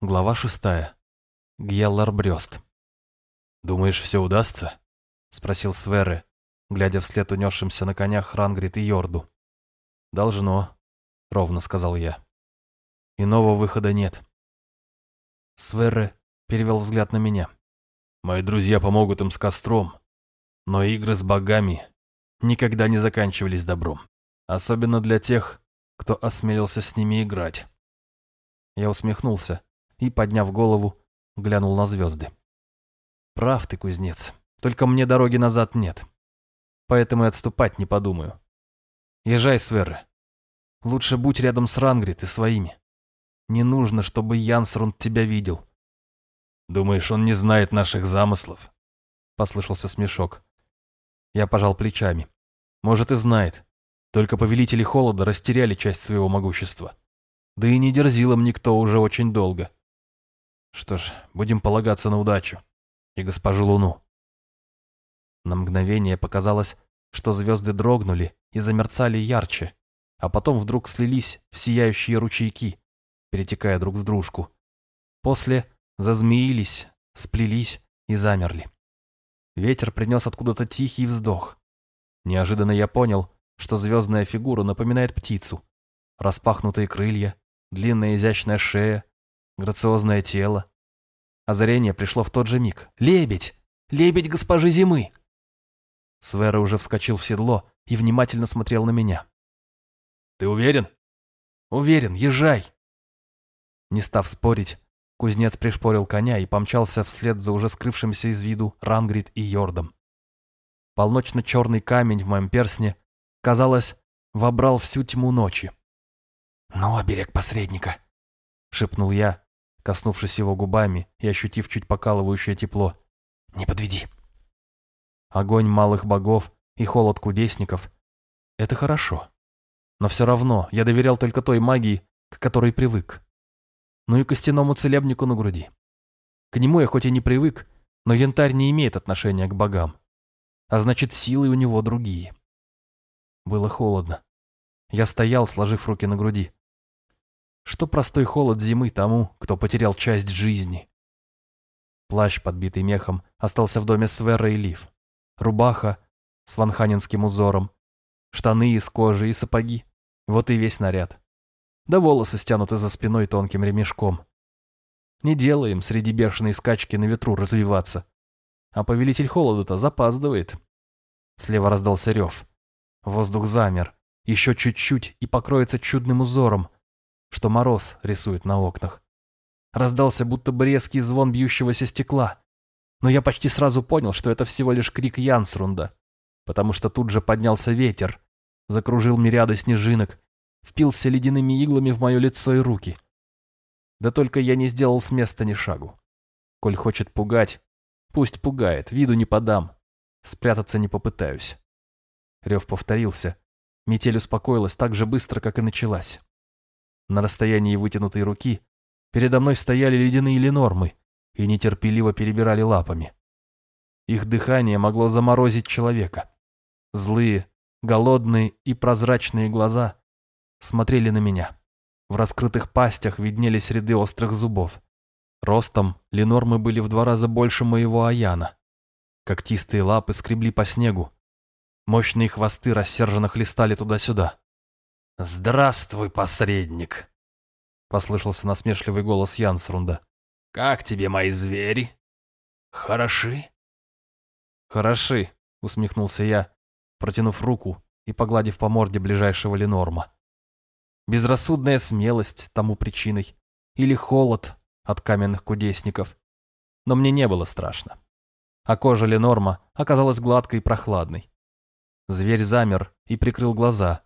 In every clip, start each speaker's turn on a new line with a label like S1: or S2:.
S1: Глава шестая. Гьялларбрёст. «Думаешь, все удастся?» — спросил Сверре, глядя вслед унесшимся на конях Рангрид и Йорду. «Должно», — ровно сказал я. «Иного выхода нет». Сверре перевел взгляд на меня. «Мои друзья помогут им с костром, но игры с богами никогда не заканчивались добром, особенно для тех, кто осмелился с ними играть». Я усмехнулся и, подняв голову, глянул на звезды. «Прав ты, кузнец, только мне дороги назад нет, поэтому и отступать не подумаю. Езжай, Сверы. Лучше будь рядом с Рангрид и своими. Не нужно, чтобы Янсрунд тебя видел». «Думаешь, он не знает наших замыслов?» — послышался смешок. Я пожал плечами. «Может, и знает. Только повелители холода растеряли часть своего могущества. Да и не дерзил им никто уже очень долго. Что ж, будем полагаться на удачу. И госпожу Луну. На мгновение показалось, что звезды дрогнули и замерцали ярче, а потом вдруг слились в сияющие ручейки, перетекая друг в дружку. После зазмеились, сплелись и замерли. Ветер принес откуда-то тихий вздох. Неожиданно я понял, что звездная фигура напоминает птицу. Распахнутые крылья, длинная изящная шея, грациозное тело. Озарение пришло в тот же миг. «Лебедь! Лебедь госпожи Зимы!» Свера уже вскочил в седло и внимательно смотрел на меня. «Ты уверен?» «Уверен, езжай!» Не став спорить, кузнец пришпорил коня и помчался вслед за уже скрывшимся из виду Рангрид и Йордом. Полночно-черный камень в моем персне, казалось, вобрал всю тьму ночи. «Ну, оберег посредника!» — шепнул я, коснувшись его губами и ощутив чуть покалывающее тепло. «Не подведи!» Огонь малых богов и холод кудесников — это хорошо. Но все равно я доверял только той магии, к которой привык. Ну и костяному целебнику на груди. К нему я хоть и не привык, но янтарь не имеет отношения к богам. А значит, силы у него другие. Было холодно. Я стоял, сложив руки на груди что простой холод зимы тому, кто потерял часть жизни. Плащ, подбитый мехом, остался в доме Свера и Лив. Рубаха с ванханинским узором, штаны из кожи и сапоги. Вот и весь наряд. Да волосы стянуты за спиной тонким ремешком. Не делаем среди бешеной скачки на ветру развиваться. А повелитель холода-то запаздывает. Слева раздался рев. Воздух замер. Еще чуть-чуть и покроется чудным узором, что мороз рисует на окнах. Раздался будто бы резкий звон бьющегося стекла, но я почти сразу понял, что это всего лишь крик Янсрунда, потому что тут же поднялся ветер, закружил мириады снежинок, впился ледяными иглами в мое лицо и руки. Да только я не сделал с места ни шагу. Коль хочет пугать, пусть пугает, виду не подам, спрятаться не попытаюсь. Рев повторился, метель успокоилась так же быстро, как и началась. На расстоянии вытянутой руки передо мной стояли ледяные ленормы и нетерпеливо перебирали лапами. Их дыхание могло заморозить человека. Злые, голодные и прозрачные глаза смотрели на меня. В раскрытых пастях виднелись ряды острых зубов. Ростом ленормы были в два раза больше моего аяна. Когтистые лапы скребли по снегу. Мощные хвосты рассерженно хлестали туда-сюда. «Здравствуй, посредник!» — послышался насмешливый голос Янсрунда. «Как тебе мои звери? Хороши?» «Хороши», — усмехнулся я, протянув руку и погладив по морде ближайшего Ленорма. Безрассудная смелость тому причиной или холод от каменных кудесников. Но мне не было страшно. А кожа Ленорма оказалась гладкой и прохладной. Зверь замер и прикрыл глаза,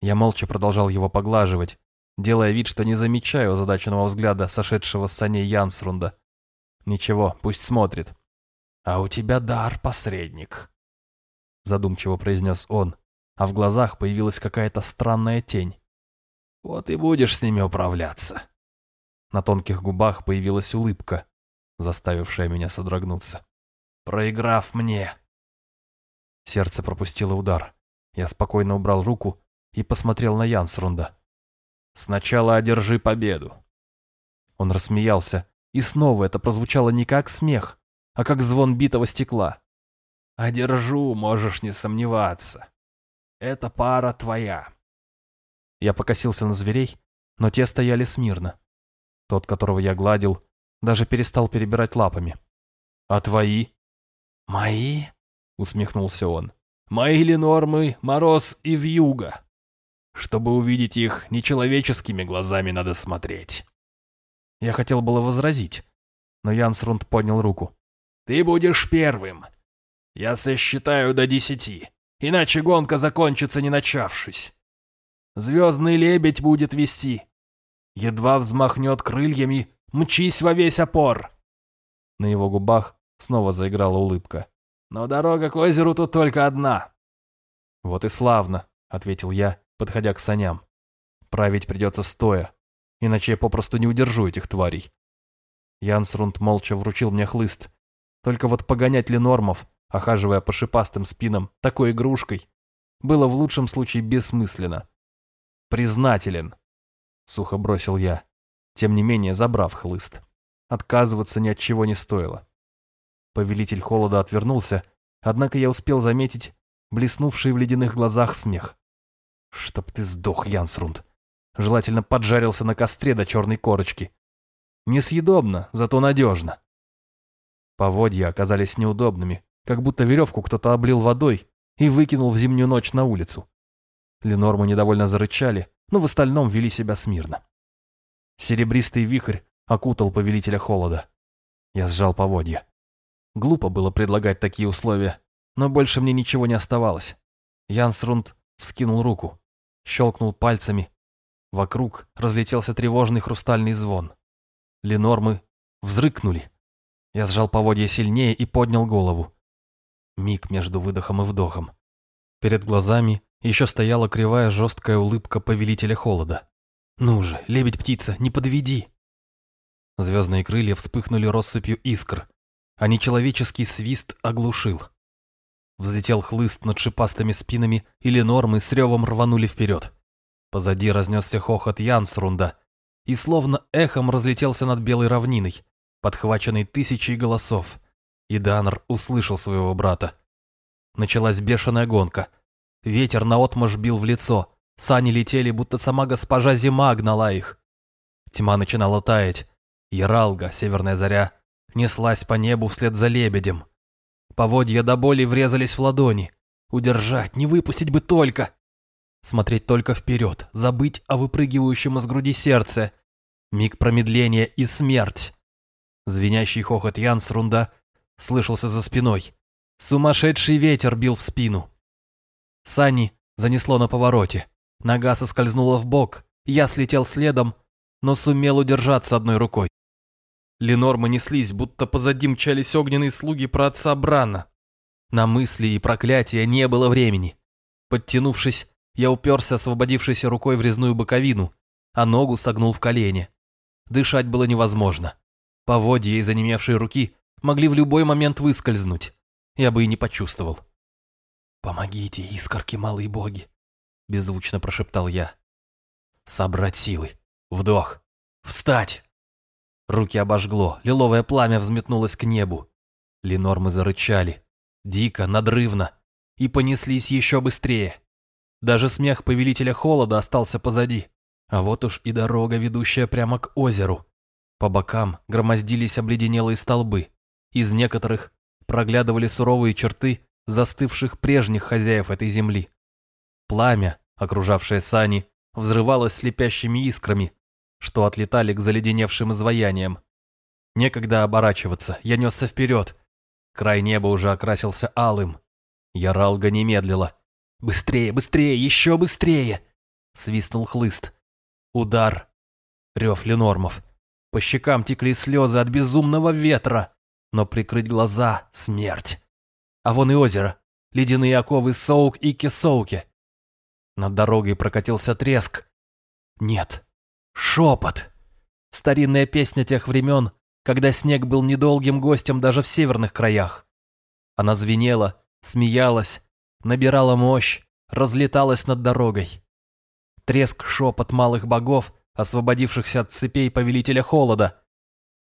S1: я молча продолжал его поглаживать, делая вид, что не замечаю озадаченного взгляда сошедшего с саней Янсрунда. Ничего, пусть смотрит. «А у тебя дар, посредник», — задумчиво произнес он, а в глазах появилась какая-то странная тень. «Вот и будешь с ними управляться». На тонких губах появилась улыбка, заставившая меня содрогнуться. «Проиграв мне». Сердце пропустило удар. Я спокойно убрал руку и посмотрел на Янсрунда. «Сначала одержи победу». Он рассмеялся, и снова это прозвучало не как смех, а как звон битого стекла.
S2: «Одержу, можешь не сомневаться. Эта пара твоя».
S1: Я покосился на зверей, но те стояли смирно. Тот, которого я гладил, даже перестал перебирать лапами. «А твои?»
S2: «Мои?» — усмехнулся он.
S1: «Мои ли нормы, мороз и вьюга? Чтобы увидеть их, нечеловеческими глазами надо смотреть». Я хотел было возразить, но Янсрунд поднял руку.
S2: «Ты будешь первым. Я сосчитаю до десяти, иначе гонка закончится не начавшись. Звездный лебедь будет вести. Едва взмахнет крыльями, мчись во весь опор».
S1: На его губах снова заиграла улыбка.
S2: «Но дорога к озеру тут только одна».
S1: «Вот и славно», — ответил я, подходя к саням. «Править придется стоя, иначе я попросту не удержу этих тварей». Янсрунд молча вручил мне хлыст. Только вот погонять Ленормов, охаживая по шипастым спинам такой игрушкой, было в лучшем случае бессмысленно. «Признателен», — сухо бросил я, тем не менее забрав хлыст. Отказываться ни от чего не стоило. Повелитель холода отвернулся, однако я успел заметить блеснувший в ледяных глазах смех. «Чтоб ты сдох, Янсрунд!» Желательно поджарился на костре до черной корочки. Несъедобно, зато надежно. Поводья оказались неудобными, как будто веревку кто-то облил водой и выкинул в зимнюю ночь на улицу. Ленормы недовольно зарычали, но в остальном вели себя смирно. Серебристый вихрь окутал повелителя холода. Я сжал поводья. Глупо было предлагать такие условия, но больше мне ничего не оставалось. Янсрунд вскинул руку, щелкнул пальцами. Вокруг разлетелся тревожный хрустальный звон. Ленормы взрыкнули. Я сжал поводья сильнее и поднял голову. Миг между выдохом и вдохом. Перед глазами еще стояла кривая жесткая улыбка повелителя холода. «Ну же, лебедь-птица, не подведи!» Звездные крылья вспыхнули россыпью искр, а нечеловеческий свист оглушил. Взлетел хлыст над шипастыми спинами, и ленормы с ревом рванули вперед. Позади разнесся хохот Янсрунда, и словно эхом разлетелся над белой равниной, подхваченный тысячей голосов. И Данр услышал своего брата. Началась бешеная гонка. Ветер наотмашь бил в лицо, сани летели, будто сама госпожа зима гнала их. Тьма начинала таять. Яралга, северная заря, неслась по небу вслед за лебедем. Поводья до боли врезались в ладони. Удержать, не выпустить бы только. Смотреть только вперед, забыть о выпрыгивающем из груди сердце. Миг промедления и смерть. Звенящий хохот Янсрунда слышался за спиной. Сумасшедший ветер бил в спину. Сани занесло на повороте. Нога соскользнула в бок. Я слетел следом, но сумел удержаться одной рукой. Ленормы неслись, будто позади мчались огненные слуги про отца Брана. На мысли и проклятия не было времени. Подтянувшись, я уперся освободившейся рукой в резную боковину, а ногу согнул в колени. Дышать было невозможно. Поводья из онемевшей руки могли в любой момент выскользнуть. Я бы и не почувствовал. «Помогите, искорки, малые боги!» – беззвучно прошептал я. «Собрать силы. Вдох. Встать!» Руки обожгло, лиловое пламя взметнулось к небу. Ленормы зарычали. Дико, надрывно. И понеслись еще быстрее. Даже смех повелителя холода остался позади. А вот уж и дорога, ведущая прямо к озеру. По бокам громоздились обледенелые столбы. Из некоторых проглядывали суровые черты застывших прежних хозяев этой земли. Пламя, окружавшее сани, взрывалось слепящими искрами, что отлетали к заледеневшим изваяниям. Некогда оборачиваться, я несся вперед. Край неба уже окрасился алым. Яралга не медлила. «Быстрее, быстрее, еще быстрее!» Свистнул хлыст. Удар. Рев Ленормов. По щекам текли слезы от безумного ветра, но прикрыть глаза — смерть. А вон и озеро, ледяные оковы Соук и Кесоуке. Над дорогой прокатился треск. Нет, Шепот. Старинная песня тех времен, когда снег был недолгим гостем даже в северных краях. Она звенела, смеялась, набирала мощь, разлеталась над дорогой. Треск шепот малых богов освободившихся от цепей повелителя холода,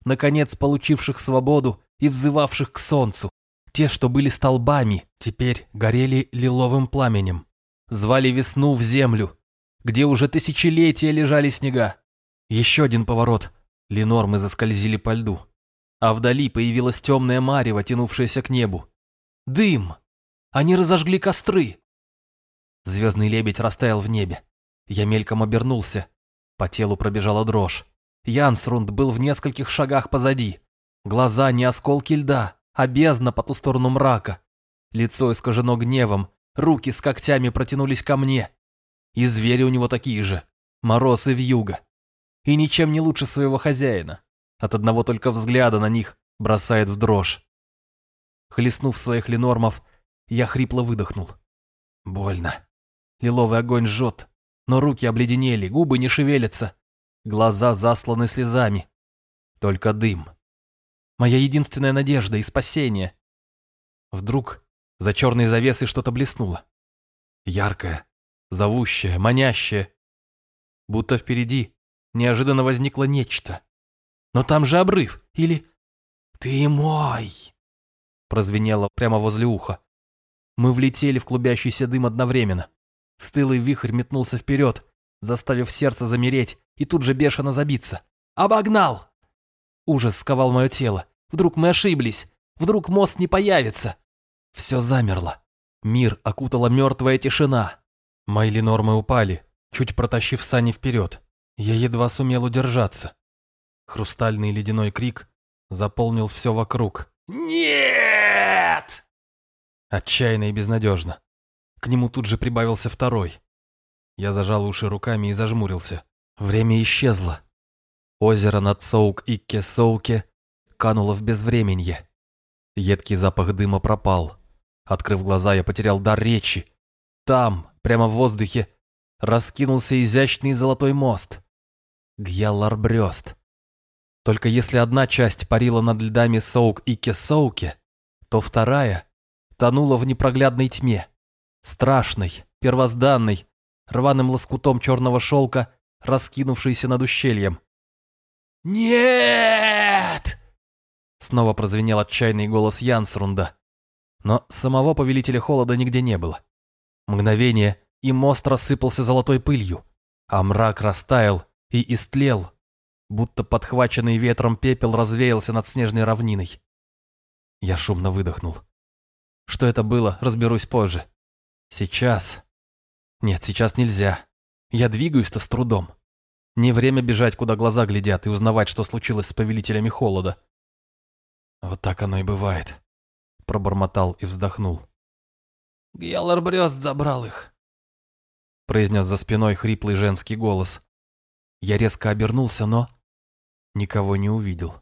S1: наконец получивших свободу и взывавших к солнцу. Те, что были столбами, теперь горели лиловым пламенем. Звали весну в землю, где уже тысячелетия лежали снега. Еще один поворот. Ленормы заскользили по льду. А вдали появилась темная марево, тянувшаяся к небу. Дым! Они разожгли костры! Звездный лебедь растаял в небе. Я мельком обернулся. По телу пробежала дрожь. Янсрунд был в нескольких шагах позади. Глаза не осколки льда, а бездна по ту сторону мрака. Лицо искажено гневом, руки с когтями протянулись ко мне. И звери у него такие же, мороз и вьюга. И ничем не лучше своего хозяина. От одного только взгляда на них бросает в дрожь. Хлестнув своих ленормов, я хрипло выдохнул. Больно. Лиловый огонь жжет, но руки обледенели, губы не шевелятся, глаза засланы слезами. Только дым. Моя единственная надежда и спасение. Вдруг за черной завесой что-то блеснуло. Яркое, зовущее, манящее. Будто впереди неожиданно возникло нечто. Но там же обрыв, или... «Ты мой!» Прозвенело прямо возле уха. Мы влетели в клубящийся дым одновременно. Стылый вихрь метнулся вперед, заставив сердце замереть и тут же бешено забиться. «Обогнал!» Ужас сковал мое тело. Вдруг мы ошиблись. Вдруг мост не появится. Все замерло. Мир окутала мертвая тишина. Мои нормы упали, чуть протащив сани вперед. Я едва сумел удержаться. Хрустальный ледяной крик заполнил все вокруг.
S2: «Нет!»
S1: Отчаянно и безнадежно. К нему тут же прибавился второй. Я зажал уши руками и зажмурился. Время исчезло. Озеро над Соук-Икке-Соуке кануло в безвременье. Едкий запах дыма пропал. Открыв глаза, я потерял дар речи. Там, прямо в воздухе, раскинулся изящный золотой мост. Гьялларбрёст. Только если одна часть парила над льдами Соук-Икке-Соуке, то вторая тонула в непроглядной тьме страшной, первозданной, рваным лоскутом черного шелка, раскинувшейся над ущельем.
S2: «Нет!»
S1: Снова прозвенел отчаянный голос Янсрунда. Но самого повелителя холода нигде не было. Мгновение, и мост рассыпался золотой пылью, а мрак растаял и истлел, будто подхваченный ветром пепел развеялся над снежной равниной. Я шумно выдохнул. Что это было, разберусь позже. Сейчас. Нет, сейчас нельзя. Я двигаюсь-то с трудом. Не время бежать, куда глаза глядят, и узнавать, что случилось с повелителями холода. Вот так оно и бывает. Пробормотал и вздохнул.
S2: Гьяларбрёст забрал их.
S1: Произнес за спиной хриплый женский голос. Я резко обернулся, но никого не увидел.